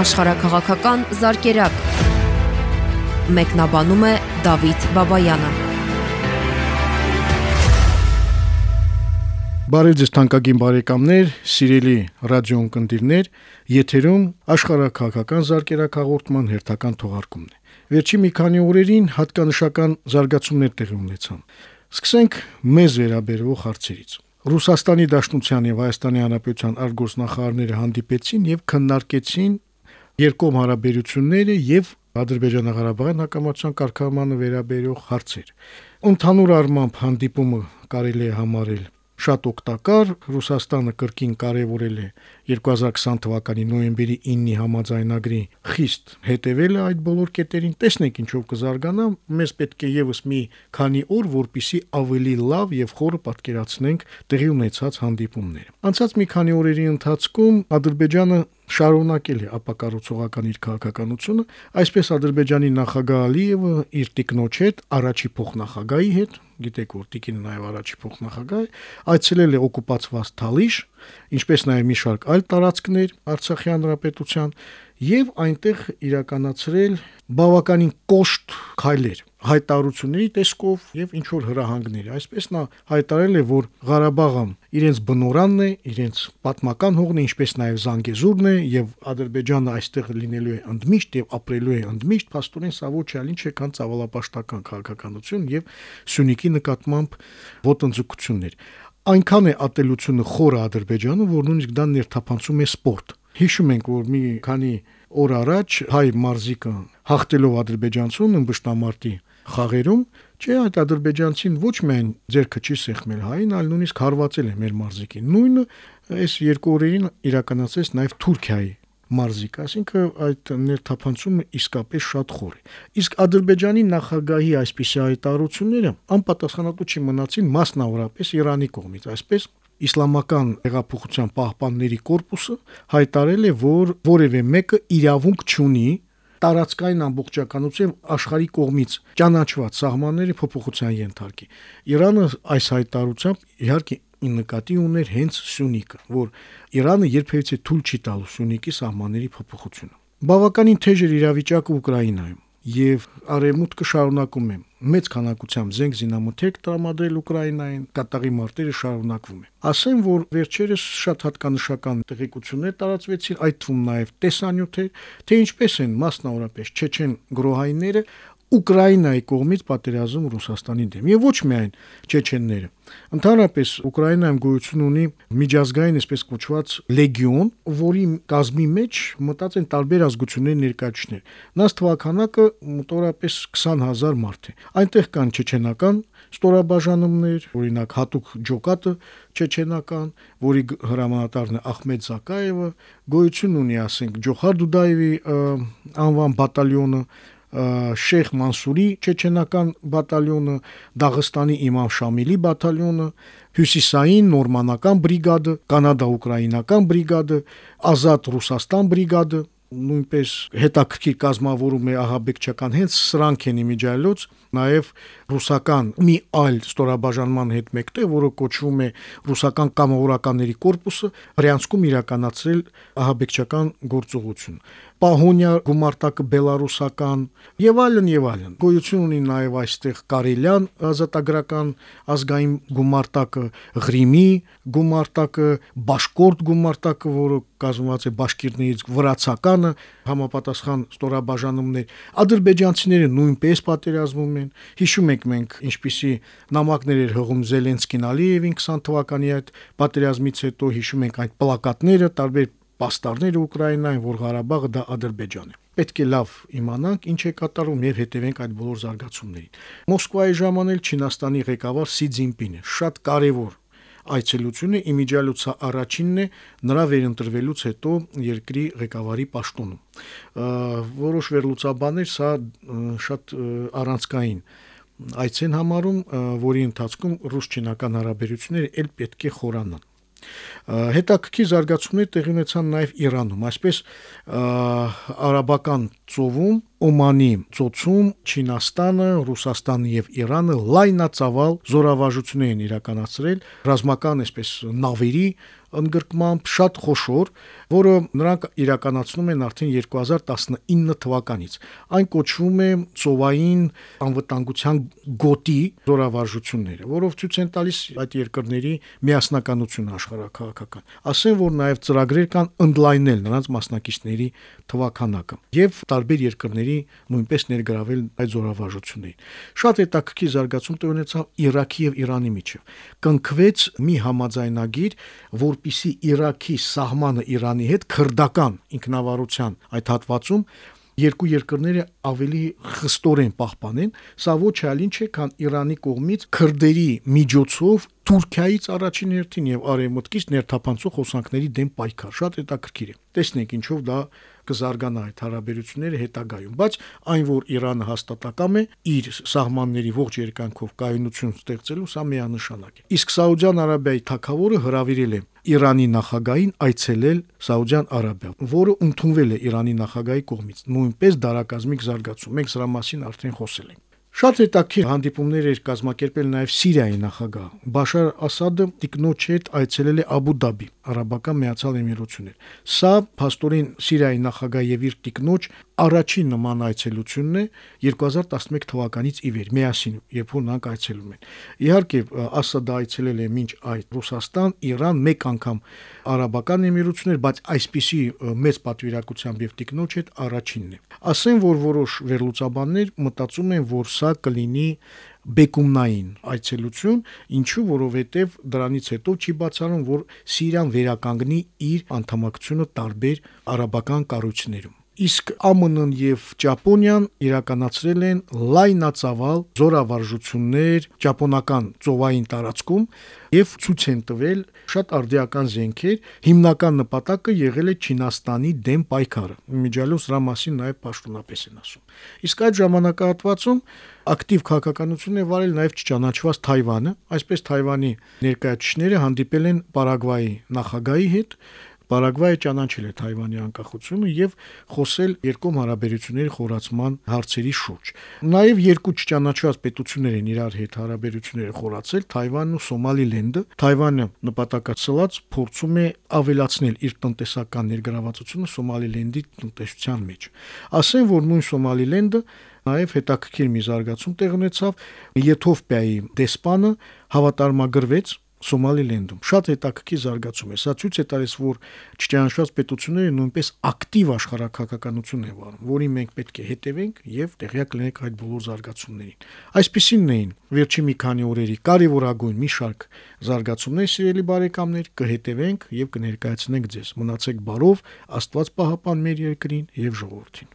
աշխարհակղական զարգերակ։ Մեկնաբանում է Դավիթ Բաբայանը։ Բարև ձեզ թանկագին բարեկամներ, սիրելի ռադիոընկերներ, եթերում աշխարհակղական զարգերակ հաղորդման հերթական թողարկումն է։ Վերջի մի քանի օրերին հատկանշական զարգացումներ տեղի ունեցան։ Սկսենք մեզ վերաբերող հարցերից։ Ռուսաստանի Դաշնության եւ Հայաստանի Հանրապետության արտգործնախարարները հանդիպեցին եւ քննարկեցին երկկողմ հարաբերությունները եւ Ադրբեջանա-Ղարաբաղյան հակամարտության կարգավորմանը վերաբերող հարցեր։ Ընդհանուր առմամբ հանդիպումը կարելի է համարել շատ օգտակար Ռուսաստանը կրկին կարևորել է 2020 թվականի նոյեմբերի 9-ի համաձայնագրի խիստ հետևել է այդ բոլոր կետերին տեսնենք ինչով կզարգանա մեզ պետք է եւս մի քանի օր որպիսի ավելի լավ եւ խորը պատկերացնենք տեղի ունեցած հանդիպումները անցած մի քանի օրերի ընթացքում Ադրբեջանը շարունակել է ապակառուցողական իր քաղաքականությունը, այսպես Ադրբեջանի նախագահ Ալիևը իր տիկնոջ հետ, առաջի փոխնախագահի հետ, գիտեք որ տիկինը նաև առաջի փոխնախագահ է, այցելել է օկուպացված Թալիշ, ինչպես նաև մի շարք այլ տարածքներ Արցախի հանրապետության եւ այնտեղ իրականացրել բավականին կոշտ քայլեր հայտարարությունների տեսքով եւ ինչ որ հրահանգներ այսպես նա հայտարարել է որ Ղարաբաղը իրենց բնորանն է իրենց պատմական հողն է ինչպես նաեւ Զանգեզուրն է եւ Ադրբեջանը այստեղ լինելու է ընդմիշտ եւ ապրելու է ընդմիշտ փաստորեն սա ոչ այլ ինչ է քան ցավալապաշտական քաղաքականություն եւ Սյունիքի նկատմամբ ոտնձգություններ այնքան է ատելությունը խորը Ադրբեջանում, որ նույնիսկ դա ներթափանցում է սպորտ։ Հիշում ենք, որ մի քանի օր առաջ հայ մարզիկը հաղթելով ադրբեջանցուն ըմբշտամարտի խաղերում, չէ, այդ ադրբեջանցին ոչ միայն ձերքը չի սեղմել հային, այլ նույնիսկ հարվածել է մեր մարզիկին։ Նույնը այս երկու օրերին իրականացրեց նաև Թուրքիայի մարզիկ, այսինքն այդ ներթափանցումը իսկապես շատ խոր է։ Իսկ Ադրբեջանի նախագահի այսպիսի հայտարարությունները անպատասխանատու չմնացին մասնավորապես Իրանի կողմից, այսպես իսլամական հեղափոխության պահպանների կորպուսը հայտարել է, որ որևէ մեկը իրավունք չունի տարածքային ամբողջականություն աշխարհի կողմից ճանաչված սահմանների փոփոխության ենթարկի։ Իրանը այս հայտարարությամբ իհարկե նկատի ուներ հենց Սյունիքը, որ Իրանը երբևիցե թույլ չի տալու Սյունիքի սահմանների փոփոխությունը։ Բավականին թեժ էր իրավիճակը Ուկրաինայում եւ արևմուտքը շարունակում է. Մեծ քանակությամբ զենք զինամթերք տրամադրել Ուկրաինային, կատաղի մարտերը շարունակվում է։ Ասեմ, որ վերջերս շատ հատկանշական տեղեկություններ տարածվեցին, այդ թվում նաև տեսանյութեր, թե ինչպես են մասնավորապես չեչեն գրոհայինները Ուկրաինայի կողմից պատերազմ Ռուսաստանի դեմ եւ ոչ միայն չեչենները։ Ընդհանրապես Ուկրաինայում գոյություն ունի միջազգային այսպես կոչված լեգիոն, որի կազմի մեջ մտած են տարբեր ազգությունների ներկայացուցիչներ։ Նաս թվականակը մոտորապես 20000 մարդ է։ Այնտեղ կան չեչենական ստորաբաժանումներ, օրինակ հատուկ ջոկատը չեչենական, որի հրամանատարն է Ախմեդ Զակաևը, գոյություն ունի, ասենք, Ջոխար Դուդաևի անվան բատալյոնը, Շեյխ Մանսուրի չեչենական բատալյոնը, Դաղստանի Իմամ Շամիլի բատալյոնը, Հյուսիսային նորմանական բրիգադը, կանադա-ուկրաինական բրիգադը, Ազատ Ռուսաստան բրիգադը, նույնպես հետաքրքիր կազմավորում է ահաբեկչական հենց սրանք են իմիջայլոց նաև ռուսական մի այլ ստորաբաժանման հետ մեկտեղ որը կոչվում է ռուսական կամավորականների կորպուսը հրյանցքում իրականացրել ահաբեկչական գործողություն Պահոնյա գումարտակը բելարուսական եւ այլն եւ այլն։ Գոյություն ունի նաեւ այստեղ Կարելյան ազատագրական ազգային գումարտակը, Ղրիմի գումարտակը, Բաշկորտ գումարտակը, որը կազմված է բաշկիրներից վրացականը, համապատասխան ստորաբաժանումներ։ Ադրբեջանցիները նույնպես պատերազմում են։ Հիշում եք մենք ինչպիսի նամակներ էր հղում Զելենսկին Ալիևին 20 թվականի այդ պատերազմից հետո հիշում ենք այդ պլակատները, տարբեր պաստառները Ուկրաինային, որ Ղարաբաղը դա Ադրբեջան է։ Պետք է լավ իմանանք ինչ է կատարում եւ հետևենք այդ բոլոր զարգացումներին։ Մոսկվայի ժամանել Չինաստանի ղեկավար Սի Ցզինպինը շատ կարևոր այցելությունը իմիջիալուցա առաջինն է նրա վերընտրվելուց հետո երկրի ղեկավարի պաշտոնում։ Որոշ վերլուծաբաններ սա շատ առանցքային այց են համարում, որի ընթացքում ռուս-չինական հարաբերությունները ել պետք է խորանան։ Հետաքրքիր զարգացումներ տեղի ունեցան նաև Իրանում, այսպես արաբական ծովում Օմանի ծոցում Չինաստանը, Ռուսաստանը եւ Իրանը լայնածավալ զորավարժություններ են իրականացրել ռազմական այսպես նավերի ընդգրկմամբ շատ խոշոր, որը նրանք իրականացնում են արդեն 2019 թվականից։ Այն կոչվում է ծովային անվտանգության գոտի զորավարժությունները, որով ցույց են տալիս այդ երկրների միասնականությունը աշխարհակաղակական։ Ասեն, որ նաև ծրագրեր կան ընդլայնել նրանց մասնակիցների թվականակը եւ տարբեր երկրների նույնպես ներգրավել այդ զորավարժություններին։ Շատ հետաքրքիր զարգացում տեղ ունեցավ Իրաքի եւ Իրանի միջև։ Կնքվեց մի համաձայնագիր, որpիսի Իրաքի սահմանը Իրանի հետ քրդական ինքնավարության այդ հատվածում երկու երկրները ավելի խստորեն պահպանեն, սա ոչ այլ ինչ է, քան Իրանի կողմից քրդերի միջոցով Թուրքիայից առաջին հերթին եւ արևմուտքից ներթափանցող հոսանքների դեմ պայքար։ Շատ հետաքրքիր է։ Տեսնենք ինչով դա կզարգանա այդ հարաբերությունները հետագայում, բայց այն որ Իրանը հաստատակամ է իր սահմանների ողջ երկայնքով կայունություն ստեղծելու, սա միանշանակ է։ Իսկ Սաուդյան Արաբիայի թակավորը հրավիրել է Իրանի նախագահին այցելել Սաուդյան Արաբիա, որը ընդունվել է Իրանի նախագահի կողմից։ Նույնպես դարակազմիկ զարգացում։ Մենք սրա մասին արդեն խոսել ենք։ Շատ հետաքրքիր հանդիպումներ էր կազմակերպել նաև Սիրիայի նախագահ. Բաշար Ասադը տիկնոջ հետ այցելել է Աբու Դաբի, Արաբական Միացյալ Էմիրություններ։ Սա փաստորեն Սիրիայի նախագահ եւ իր տիկնոջ առաջին նման այցելությունն է 2011 թվականից ի վեր, միասին, երբ նրանք այցելում են։ Իհարկե Ասադը այցելել է մինչ այդ Ռուսաստան, Իրան, մեկ անգամ Արաբական Էմիրություններ, բայց այսպիսի մեծ պատվիրակությամբ եւ տիկնոջ հետ առաջինն է։ Ասեն, որ որոշ վերլուծաբաններ մտածում են, որ սա կլինի բեկումնային այցելություն, ինչու որովհետև դրանից հետո չի բացառում, որ Սիրիան վերականգնի իր անդամակցությունը տարբեր արաբական կառույցներում իսկ ԱՄՆ-ն եւ Ճապոնիան իրականացրել են լայնածավալ զորավարժություններ ճապոնական ծովային տարածքում եւ ցույց են տվել շատ արդիական զենքեր հիմնական նպատակը եղել է Չինաստանի դեմ պայքարը միջալով սրա մասին նաեւ պաշտոնապես են ասում իսկ այդ ժամանակահատվածում ակտիվ քաղաքականություն է վարել նաև չճանաչված Թայվանը այսպես Թայվանի ներկայացուցիչները հանդիպել են Պարագվայի նախագահի հետ Պարագվայը ճանաչել է Թայվանի անկախությունը եւ խոսել երկկողմ հարաբերությունների խորացման հարցերի շուրջ։ Նաեւ երկու չճանաչված պետություններ են իրար հետ հարաբերությունները խորացել Թայվանն ու Սոմալիլենդը։ Թայվանը նպատակացած փորձում է ավելացնել իր տնտեսական ներգրավվածությունը Սոմալիլենդի տնտեսության մեջ։ Ասեն, որ նույն Սոմալիլենդը նաև հետաքրքիր մի զարգացում տեղ ունեցավ Եթովպիայի դեսպանը հավատարմագրվեց Սոմալիլենդում։ Շատ հետաքրքիր զարգացում է։ Սա ցույց է տալիս, որ չճանաչված պետությունները նույնպես ակտիվ աշխարհակահականություն են վարում, որին մենք պետք է հետևենք եւ տեղյակ լինենք այդ բոլոր զարգացումներին։ Այսպեսինն էին վերջի մի քանի օրերի կարևորագույն մի շարք զարգացումներ, սիրելի բարեկամներ, կհետևենք եւ կներկայացնենք ձեզ։ Մնացեք բարով, Աստված պահապան մեր երկրին եւ ժողովրդին։